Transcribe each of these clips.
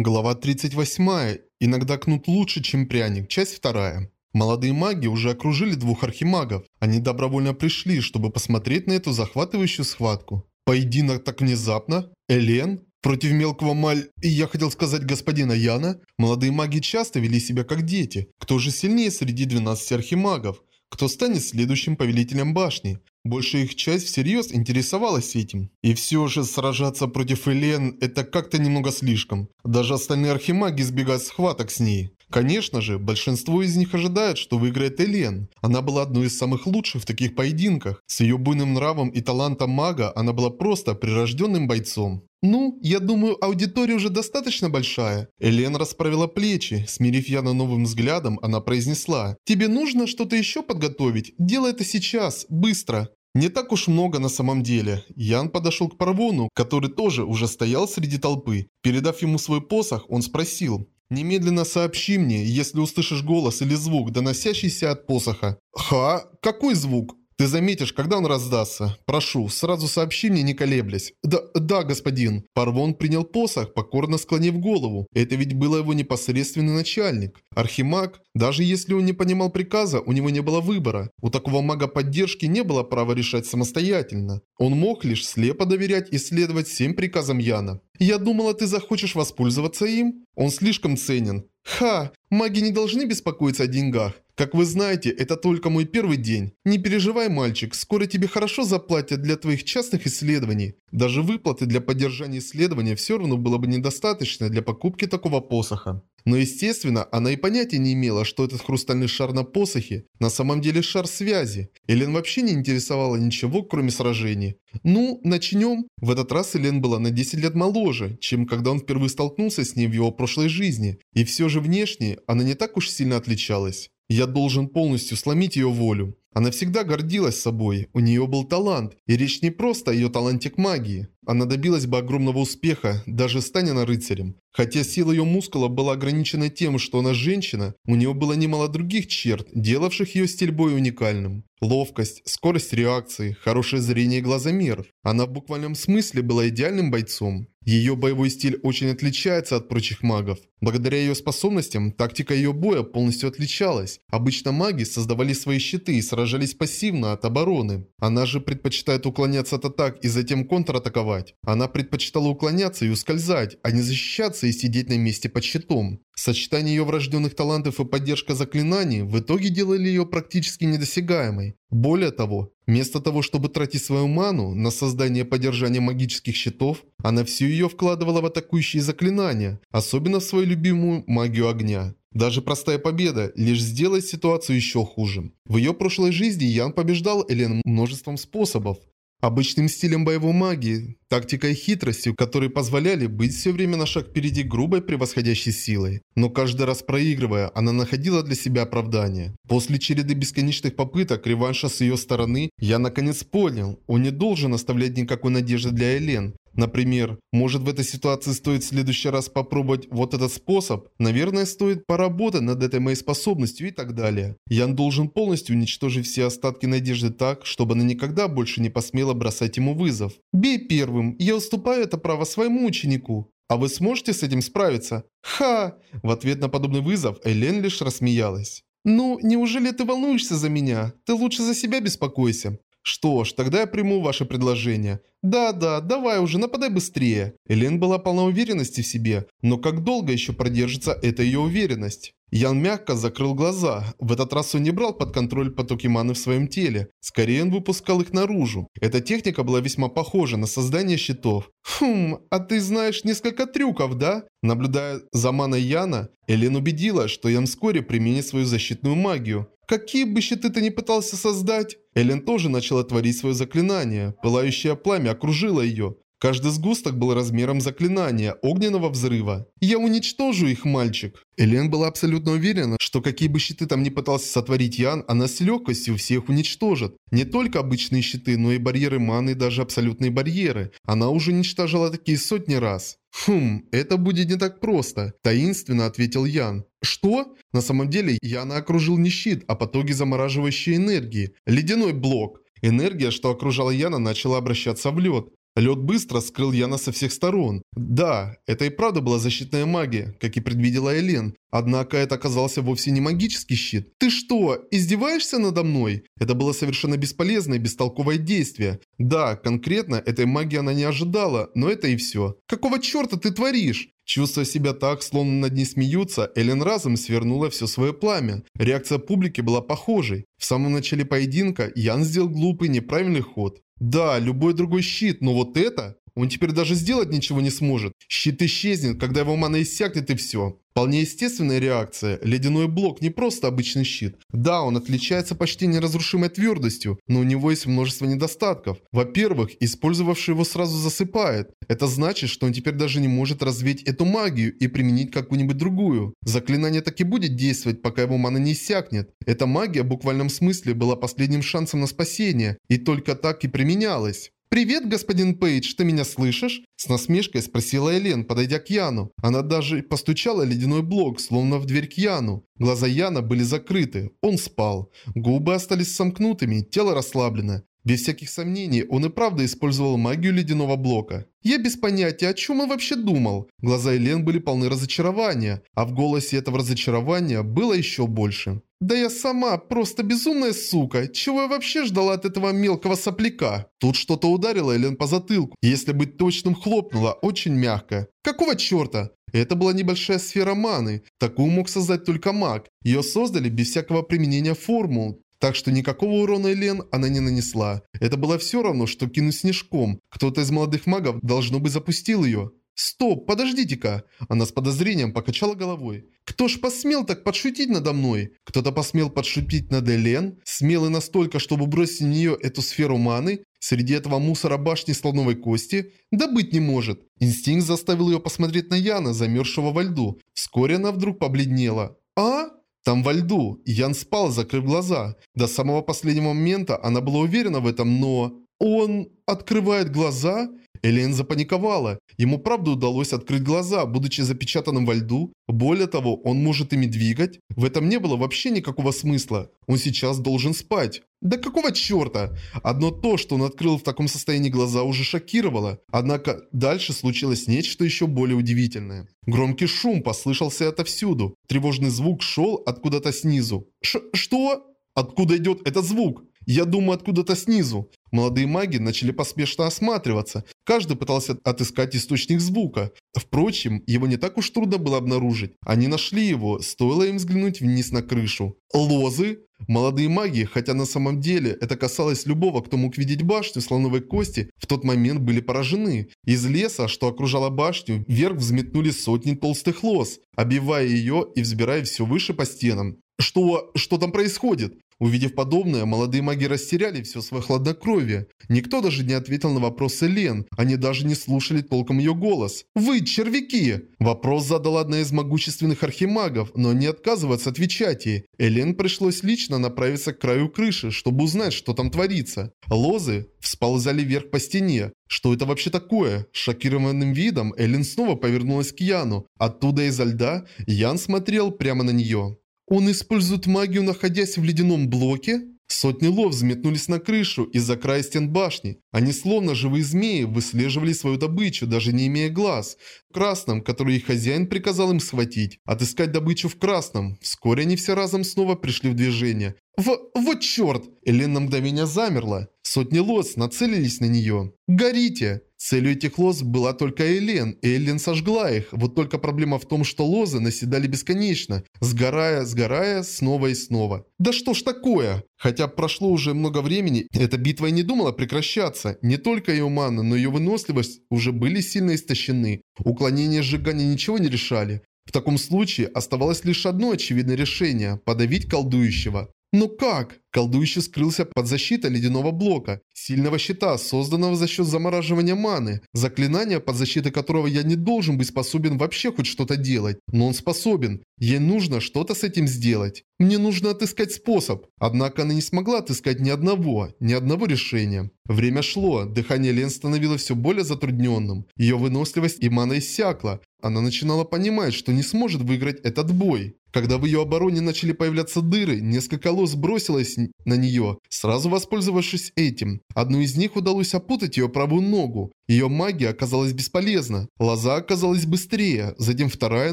Глава 38. Иногда кнут лучше, чем пряник. Часть 2. Молодые маги уже окружили двух архимагов. Они добровольно пришли, чтобы посмотреть на эту захватывающую схватку. Поединок так внезапно? Элен? Против мелкого маль... И я хотел сказать господина Яна? Молодые маги часто вели себя как дети. Кто же сильнее среди 12 архимагов? Кто станет следующим повелителем башни? Большая их часть всерьез интересовалась этим. И все же сражаться против Элен – это как-то немного слишком. Даже остальные архимаги избегают схваток с ней. Конечно же, большинство из них ожидает, что выиграет Элен. Она была одной из самых лучших в таких поединках. С ее буйным нравом и талантом мага она была просто прирожденным бойцом. «Ну, я думаю, аудитория уже достаточно большая». Элен расправила плечи. Смирив Яна новым взглядом, она произнесла. «Тебе нужно что-то еще подготовить? Делай это сейчас, быстро». Не так уж много на самом деле. Ян подошел к Парвону, который тоже уже стоял среди толпы. Передав ему свой посох, он спросил. «Немедленно сообщи мне, если услышишь голос или звук, доносящийся от посоха». «Ха? Какой звук?» Ты заметишь, когда он раздастся. Прошу, сразу сообщи мне, не колеблясь. Да, да, господин. Парвон принял посох, покорно склонив голову. Это ведь был его непосредственный начальник. Архимаг, даже если он не понимал приказа, у него не было выбора. У такого мага поддержки не было права решать самостоятельно. Он мог лишь слепо доверять и следовать всем приказам Яна. «Я думала, ты захочешь воспользоваться им? Он слишком ценен». «Ха! Маги не должны беспокоиться о деньгах. Как вы знаете, это только мой первый день. Не переживай, мальчик, скоро тебе хорошо заплатят для твоих частных исследований. Даже выплаты для поддержания исследования все равно было бы недостаточно для покупки такого посоха. Но естественно, она и понятия не имела, что этот хрустальный шар на посохе на самом деле шар связи. Элен вообще не интересовала ничего, кроме сражений. Ну, начнем. В этот раз Элен была на 10 лет моложе, чем когда он впервые столкнулся с ней в его прошлой жизни. И все же внешне она не так уж сильно отличалась. Я должен полностью сломить ее волю. Она всегда гордилась собой, у нее был талант, и речь не просто о ее таланте к магии. Она добилась бы огромного успеха, даже станя на рыцарем. Хотя сила ее мускула была ограничена тем, что она женщина, у нее было немало других черт, делавших ее стиль боя уникальным. Ловкость, скорость реакции, хорошее зрение и глазомер. Она в буквальном смысле была идеальным бойцом. Ее боевой стиль очень отличается от прочих магов. Благодаря ее способностям, тактика ее боя полностью отличалась. Обычно маги создавали свои щиты и сражались пассивно от обороны. Она же предпочитает уклоняться от атак и затем контратаковать. Она предпочитала уклоняться и ускользать, а не защищаться и сидеть на месте под щитом. Сочетание ее врожденных талантов и поддержка заклинаний в итоге делали ее практически недосягаемой. Более того, вместо того, чтобы тратить свою ману на создание и поддержание магических щитов, она всю ее вкладывала в атакующие заклинания, особенно в свою любимую магию огня. Даже простая победа лишь сделает ситуацию еще хуже. В ее прошлой жизни Ян побеждал Элен множеством способов. Обычным стилем боевой магии, тактикой и хитростью, которые позволяли быть все время на шаг впереди грубой превосходящей силой. Но каждый раз проигрывая, она находила для себя оправдание. После череды бесконечных попыток реванша с ее стороны, я наконец понял, он не должен оставлять никакой надежды для Элен. Например, может в этой ситуации стоит в следующий раз попробовать вот этот способ? Наверное, стоит поработать над этой моей способностью и так далее. Ян должен полностью уничтожить все остатки надежды так, чтобы она никогда больше не посмела бросать ему вызов. «Бей первым, я уступаю это право своему ученику». «А вы сможете с этим справиться?» «Ха!» В ответ на подобный вызов Элен лишь рассмеялась. «Ну, неужели ты волнуешься за меня? Ты лучше за себя беспокойся. Что ж, тогда я приму ваше предложение. Да-да, давай уже, нападай быстрее. Элен была полна уверенности в себе, но как долго еще продержится эта ее уверенность? Ян мягко закрыл глаза. В этот раз он не брал под контроль потоки маны в своем теле. Скорее он выпускал их наружу. Эта техника была весьма похожа на создание щитов. «Хм, а ты знаешь несколько трюков, да?» Наблюдая за маной Яна, Элен убедила, что Ян вскоре применит свою защитную магию. Какие бы щиты ты ни пытался создать? Элен тоже начала творить свое заклинание. Пылающее пламя окружило ее. Каждый сгусток был размером заклинания, огненного взрыва. «Я уничтожу их, мальчик!» Элен была абсолютно уверена, что какие бы щиты там ни пытался сотворить Ян, она с легкостью всех уничтожит. Не только обычные щиты, но и барьеры маны, даже абсолютные барьеры. Она уже уничтожила такие сотни раз. «Хм, это будет не так просто», – таинственно ответил Ян. «Что?» На самом деле Яна окружил не щит, а потоки замораживающей энергии. Ледяной блок. Энергия, что окружала Яна, начала обращаться в лед. Лед быстро скрыл Яна со всех сторон. Да, это и правда была защитная магия, как и предвидела Элен. Однако это оказался вовсе не магический щит. «Ты что, издеваешься надо мной?» Это было совершенно бесполезное, бестолковое действие. Да, конкретно этой магии она не ожидала, но это и все. «Какого черта ты творишь?» Чувствуя себя так, словно над ней смеются, Элен разом свернула все свое пламя. Реакция публики была похожей. В самом начале поединка Ян сделал глупый неправильный ход. Да, любой другой щит, но вот это... Он теперь даже сделать ничего не сможет. Щит исчезнет, когда его мана иссякнет и все. Вполне естественная реакция. Ледяной блок не просто обычный щит. Да, он отличается почти неразрушимой твердостью, но у него есть множество недостатков. Во-первых, использовавший его сразу засыпает. Это значит, что он теперь даже не может развеять эту магию и применить какую-нибудь другую. Заклинание так и будет действовать, пока его мана не иссякнет. Эта магия в буквальном смысле была последним шансом на спасение, и только так и применялась. «Привет, господин Пейдж, ты меня слышишь?» С насмешкой спросила Элен, подойдя к Яну. Она даже постучала ледяной блок, словно в дверь к Яну. Глаза Яна были закрыты. Он спал. Губы остались сомкнутыми, тело расслаблено. Без всяких сомнений, он и правда использовал магию ледяного блока. Я без понятия, о чем он вообще думал. Глаза Элен были полны разочарования, а в голосе этого разочарования было еще больше. Да я сама просто безумная сука. Чего я вообще ждала от этого мелкого сопляка? Тут что-то ударило Элен по затылку. Если быть точным, хлопнуло очень мягко. Какого черта? Это была небольшая сфера маны. Такую мог создать только маг. Ее создали без всякого применения формул. Так что никакого урона Элен она не нанесла. Это было все равно, что кинуть снежком. Кто-то из молодых магов, должно быть, запустил ее. «Стоп, подождите-ка!» Она с подозрением покачала головой. «Кто ж посмел так подшутить надо мной? Кто-то посмел подшутить над Элен? Смелый настолько, чтобы бросить в нее эту сферу маны? Среди этого мусора башни слоновой кости? Да быть не может!» Инстинкт заставил ее посмотреть на Яна, замерзшего во льду. Вскоре она вдруг побледнела. «А?» Там во льду. Ян спал, закрыв глаза. До самого последнего момента она была уверена в этом, но... Он открывает глаза? Элен запаниковала. Ему правда удалось открыть глаза, будучи запечатанным во льду. Более того, он может ими двигать. В этом не было вообще никакого смысла. Он сейчас должен спать. Да какого черта? Одно то, что он открыл в таком состоянии глаза, уже шокировало. Однако дальше случилось нечто еще более удивительное. Громкий шум послышался отовсюду. Тревожный звук шел откуда-то снизу. Ш что? Откуда идет этот звук? Я думаю, откуда-то снизу. Молодые маги начали поспешно осматриваться. Каждый пытался отыскать источник звука. Впрочем, его не так уж трудно было обнаружить. Они нашли его, стоило им взглянуть вниз на крышу. Лозы? Молодые маги, хотя на самом деле это касалось любого, кто мог видеть башню слоновой кости, в тот момент были поражены. Из леса, что окружало башню, вверх взметнули сотни толстых лоз, обивая ее и взбирая все выше по стенам. Что... что там происходит? Увидев подобное, молодые маги растеряли все свое хладнокровие. Никто даже не ответил на вопросы Лен, они даже не слушали толком ее голос. «Вы, червяки!» Вопрос задала одна из могущественных архимагов, но не отказываться отвечать ей. Элен пришлось лично направиться к краю крыши, чтобы узнать, что там творится. Лозы всползали вверх по стене. Что это вообще такое? Шокированным видом Элен снова повернулась к Яну. Оттуда изо льда Ян смотрел прямо на нее. Он использует магию, находясь в ледяном блоке? Сотни лов взметнулись на крышу из-за края стен башни. Они словно живые змеи выслеживали свою добычу, даже не имея глаз. В красном, который их хозяин приказал им схватить. Отыскать добычу в красном. Вскоре они все разом снова пришли в движение. В... вот черт! Элен на мгновение замерла. Сотни лос нацелились на нее. «Горите!» Целью этих лоз была только Элен, и Элен сожгла их. Вот только проблема в том, что лозы наседали бесконечно, сгорая, сгорая, снова и снова. Да что ж такое? Хотя прошло уже много времени, эта битва и не думала прекращаться. Не только ее мана, но ее выносливость уже были сильно истощены. Уклонение сжигания ничего не решали. В таком случае оставалось лишь одно очевидное решение – подавить колдующего. Но как? Колдующий скрылся под защитой ледяного блока, сильного щита, созданного за счет замораживания маны, заклинание, под защитой которого я не должен быть способен вообще хоть что-то делать. Но он способен. Ей нужно что-то с этим сделать. Мне нужно отыскать способ. Однако она не смогла отыскать ни одного, ни одного решения. Время шло, дыхание Лен становилось все более затрудненным. Ее выносливость и мана иссякла. Она начинала понимать, что не сможет выиграть этот бой. Когда в ее обороне начали появляться дыры, несколько лоз бросилось на нее, сразу воспользовавшись этим. Одну из них удалось опутать ее правую ногу. Ее магия оказалась бесполезна. Лоза оказалась быстрее, затем вторая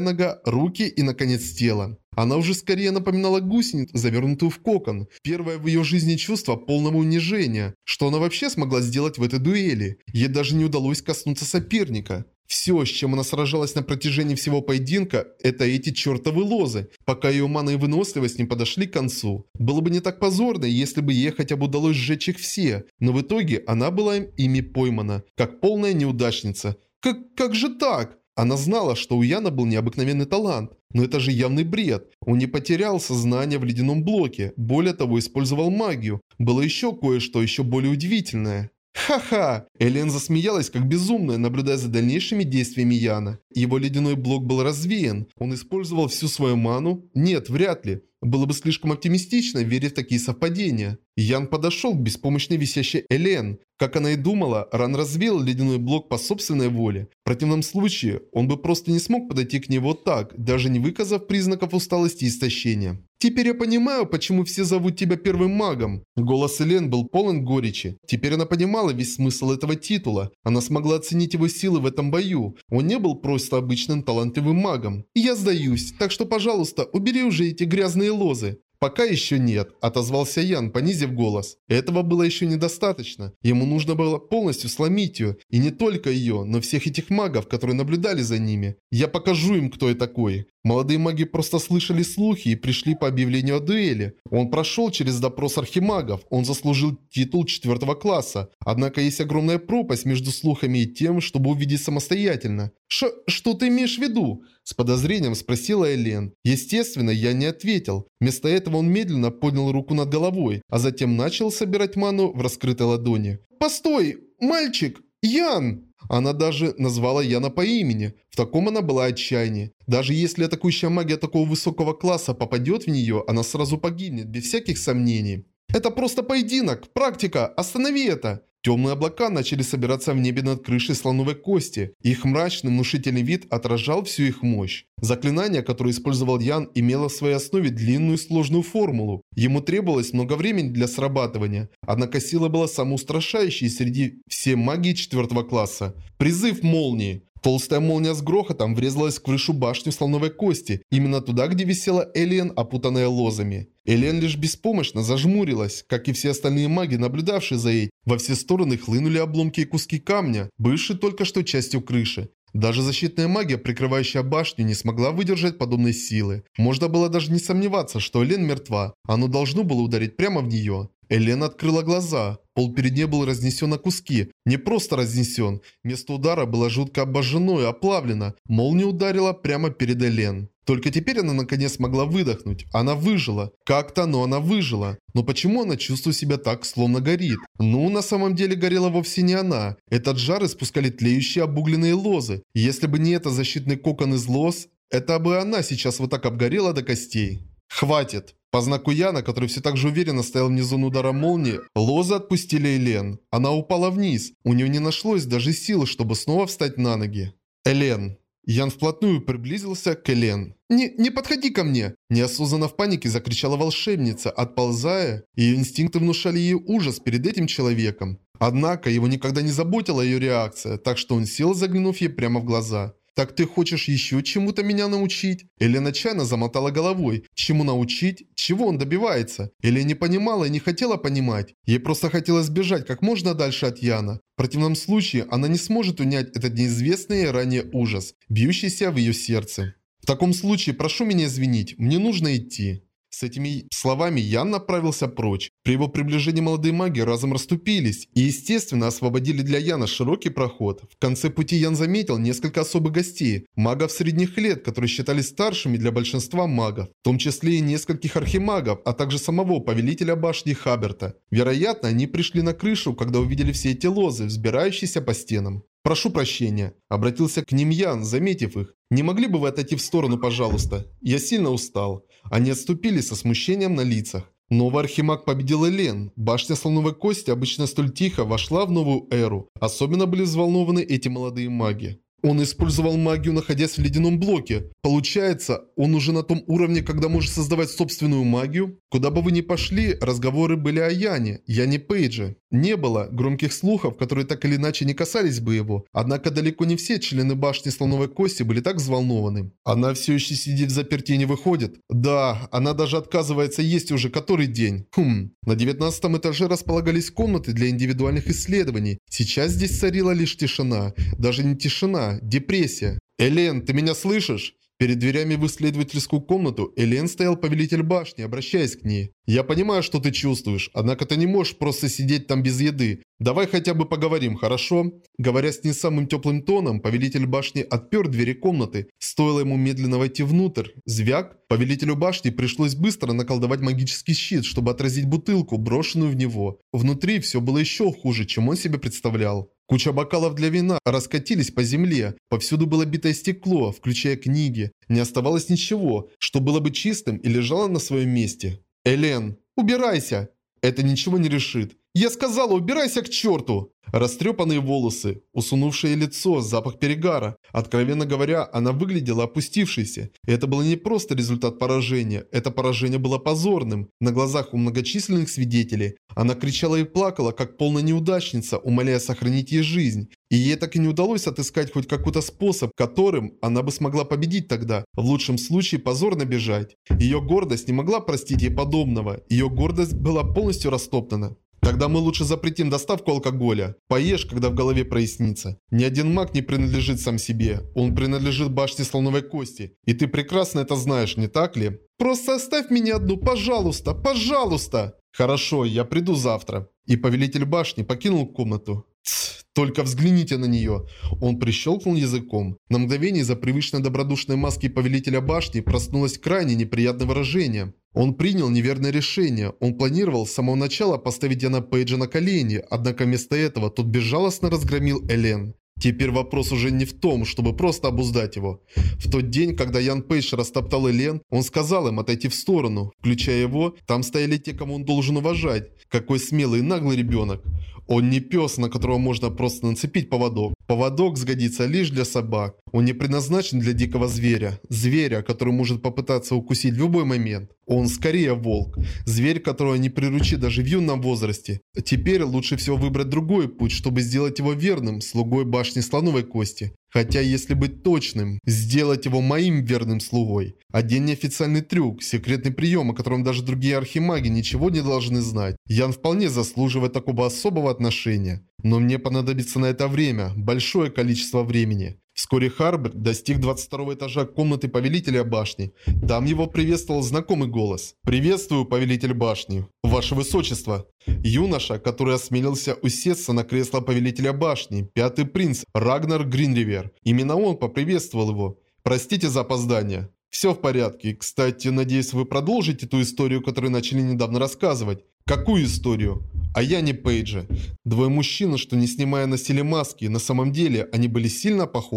нога, руки и, наконец, тело. Она уже скорее напоминала гусеницу, завернутую в кокон. Первое в ее жизни чувство полного унижения. Что она вообще смогла сделать в этой дуэли? Ей даже не удалось коснуться соперника. Все, с чем она сражалась на протяжении всего поединка, это эти чертовы лозы, пока ее мана и выносливость не подошли к концу. Было бы не так позорно, если бы ей хотя бы удалось сжечь их все, но в итоге она была ими поймана, как полная неудачница. Как, как же так? Она знала, что у Яна был необыкновенный талант, но это же явный бред. Он не потерял сознание в ледяном блоке, более того использовал магию. Было еще кое-что еще более удивительное. «Ха-ха!» Элен засмеялась как безумная, наблюдая за дальнейшими действиями Яна. Его ледяной блок был развеян. Он использовал всю свою ману? Нет, вряд ли. Было бы слишком оптимистично верить в такие совпадения. Ян подошел к беспомощной висящей Элен. Как она и думала, Ран развеял ледяной блок по собственной воле. В противном случае, он бы просто не смог подойти к ней вот так, даже не выказав признаков усталости и истощения. «Теперь я понимаю, почему все зовут тебя первым магом». Голос Элен был полон горечи. Теперь она понимала весь смысл этого титула. Она смогла оценить его силы в этом бою. Он не был просто обычным талантливым магом. «Я сдаюсь, так что, пожалуйста, убери уже эти грязные лозы. «Пока еще нет», – отозвался Ян, понизив голос. Этого было еще недостаточно. Ему нужно было полностью сломить ее. И не только ее, но всех этих магов, которые наблюдали за ними. Я покажу им, кто я такой. Молодые маги просто слышали слухи и пришли по объявлению о дуэли. Он прошел через допрос архимагов, он заслужил титул четвертого класса. Однако есть огромная пропасть между слухами и тем, чтобы увидеть самостоятельно. Ш «Что ты имеешь в виду?» С подозрением спросила Элен. Естественно, я не ответил. Вместо этого он медленно поднял руку над головой, а затем начал собирать ману в раскрытой ладони. «Постой! Мальчик! Ян!» Она даже назвала Яна по имени. В таком она была отчаянии. Даже если атакующая магия такого высокого класса попадет в нее, она сразу погибнет, без всяких сомнений. «Это просто поединок! Практика! Останови это!» Темные облака начали собираться в небе над крышей слоновой кости. Их мрачный, внушительный вид отражал всю их мощь. Заклинание, которое использовал Ян, имело в своей основе длинную сложную формулу. Ему требовалось много времени для срабатывания, однако сила была самой устрашающей среди всей магии четвертого класса. Призыв молнии. Толстая молния с грохотом врезалась в крышу башню слоновой кости, именно туда, где висела Элиен, опутанная лозами. Элен лишь беспомощно зажмурилась, как и все остальные маги, наблюдавшие за ней. Во все стороны хлынули обломки и куски камня, бывшие только что частью крыши. Даже защитная магия, прикрывающая башню, не смогла выдержать подобной силы. Можно было даже не сомневаться, что Элен мертва. Оно должно было ударить прямо в нее. Элен открыла глаза. Пол перед ней был разнесен на куски. Не просто разнесен. Место удара было жутко обожжено и оплавлено. Молния ударила прямо перед Элен. Только теперь она наконец могла выдохнуть. Она выжила. Как-то, но она выжила. Но почему она чувствует себя так, словно горит? Ну, на самом деле горела вовсе не она. Этот жар испускали тлеющие обугленные лозы. Если бы не это защитный кокон из лоз, это бы она сейчас вот так обгорела до костей. Хватит. По знаку который все так же уверенно стоял внизу удара молнии, лозы отпустили Элен. Она упала вниз. У нее не нашлось даже сил, чтобы снова встать на ноги. Элен. Ян вплотную приблизился к Элен. «Не, не подходи ко мне!» Неосознанно в панике закричала волшебница, отползая. Ее инстинкты внушали ей ужас перед этим человеком. Однако его никогда не заботила ее реакция, так что он сел, заглянув ей прямо в глаза. «Так ты хочешь еще чему-то меня научить?» Элен отчаянно замотала головой. Чему научить? Чего он добивается? Элен не понимала и не хотела понимать. Ей просто хотелось бежать как можно дальше от Яна. В противном случае она не сможет унять этот неизвестный ранее ужас, бьющийся в ее сердце. В таком случае прошу меня извинить, мне нужно идти. С этими словами Ян направился прочь. При его приближении молодые маги разом расступились и, естественно, освободили для Яна широкий проход. В конце пути Ян заметил несколько особых гостей, магов средних лет, которые считались старшими для большинства магов, в том числе и нескольких архимагов, а также самого повелителя башни Хаберта. Вероятно, они пришли на крышу, когда увидели все эти лозы, взбирающиеся по стенам. «Прошу прощения», – обратился к ним Ян, заметив их. «Не могли бы вы отойти в сторону, пожалуйста? Я сильно устал». Они отступили со смущением на лицах. Новый архимаг победил Элен. Башня слоновой кости, обычно столь тихо, вошла в новую эру. Особенно были взволнованы эти молодые маги. Он использовал магию, находясь в ледяном блоке. Получается, он уже на том уровне, когда может создавать собственную магию? Куда бы вы ни пошли, разговоры были о Яне, Яне Пейдже. Не было громких слухов, которые так или иначе не касались бы его. Однако далеко не все члены башни Слоновой Кости были так взволнованы. Она все еще сидит в заперти не выходит. Да, она даже отказывается есть уже который день. Хм. На девятнадцатом этаже располагались комнаты для индивидуальных исследований. Сейчас здесь царила лишь тишина. Даже не тишина, депрессия. «Элен, ты меня слышишь?» Перед дверями в исследовательскую комнату Элен стоял повелитель башни, обращаясь к ней. «Я понимаю, что ты чувствуешь, однако ты не можешь просто сидеть там без еды. Давай хотя бы поговорим, хорошо?» Говоря с не самым теплым тоном, повелитель башни отпер двери комнаты. Стоило ему медленно войти внутрь. Звяк. Повелителю башни пришлось быстро наколдовать магический щит, чтобы отразить бутылку, брошенную в него. Внутри все было еще хуже, чем он себе представлял. Куча бокалов для вина раскатились по земле. Повсюду было битое стекло, включая книги. Не оставалось ничего, что было бы чистым и лежало на своем месте. «Элен, убирайся!» Это ничего не решит. «Я сказала, убирайся к черту!» Растрепанные волосы, усунувшее лицо, запах перегара. Откровенно говоря, она выглядела опустившейся. И это было не просто результат поражения. Это поражение было позорным. На глазах у многочисленных свидетелей. Она кричала и плакала, как полная неудачница, умоляя сохранить ей жизнь. И ей так и не удалось отыскать хоть какой-то способ, которым она бы смогла победить тогда. В лучшем случае позорно бежать. Ее гордость не могла простить ей подобного. Ее гордость была полностью растоптана. Тогда мы лучше запретим доставку алкоголя. Поешь, когда в голове прояснится. Ни один маг не принадлежит сам себе. Он принадлежит башне слоновой кости. И ты прекрасно это знаешь, не так ли? Просто оставь меня одну, пожалуйста, пожалуйста. Хорошо, я приду завтра. И повелитель башни покинул комнату. Тс, только взгляните на нее. Он прищелкнул языком. На мгновение из-за привычной добродушной маски повелителя башни проснулось крайне неприятное выражение. Он принял неверное решение. Он планировал с самого начала поставить Диана Пейджа на колени, однако вместо этого тот безжалостно разгромил Элен. Теперь вопрос уже не в том, чтобы просто обуздать его. В тот день, когда Ян Пейдж растоптал Элен, он сказал им отойти в сторону. Включая его, там стояли те, кому он должен уважать. Какой смелый и наглый ребенок. Он не пес, на которого можно просто нацепить поводок. Поводок сгодится лишь для собак. Он не предназначен для дикого зверя. Зверя, который может попытаться укусить в любой момент. Он скорее волк. Зверь, которого не приручит даже в юном возрасте. Теперь лучше всего выбрать другой путь, чтобы сделать его верным, слугой башни слоновой кости. Хотя, если быть точным, сделать его моим верным слугой. Один неофициальный трюк, секретный прием, о котором даже другие архимаги ничего не должны знать. Ян вполне заслуживает такого особого отношения. Но мне понадобится на это время, большое количество времени. Вскоре Харбер достиг 22 этажа комнаты повелителя башни. Там его приветствовал знакомый голос. «Приветствую, повелитель башни. Ваше Высочество». Юноша, который осмелился усесться на кресло повелителя башни, пятый принц Рагнар Гринривер. Именно он поприветствовал его. «Простите за опоздание». «Все в порядке. Кстати, надеюсь, вы продолжите ту историю, которую начали недавно рассказывать». «Какую историю?» А я не Пейджа. Двое мужчин, что не снимая носили маски, на самом деле они были сильно похожи.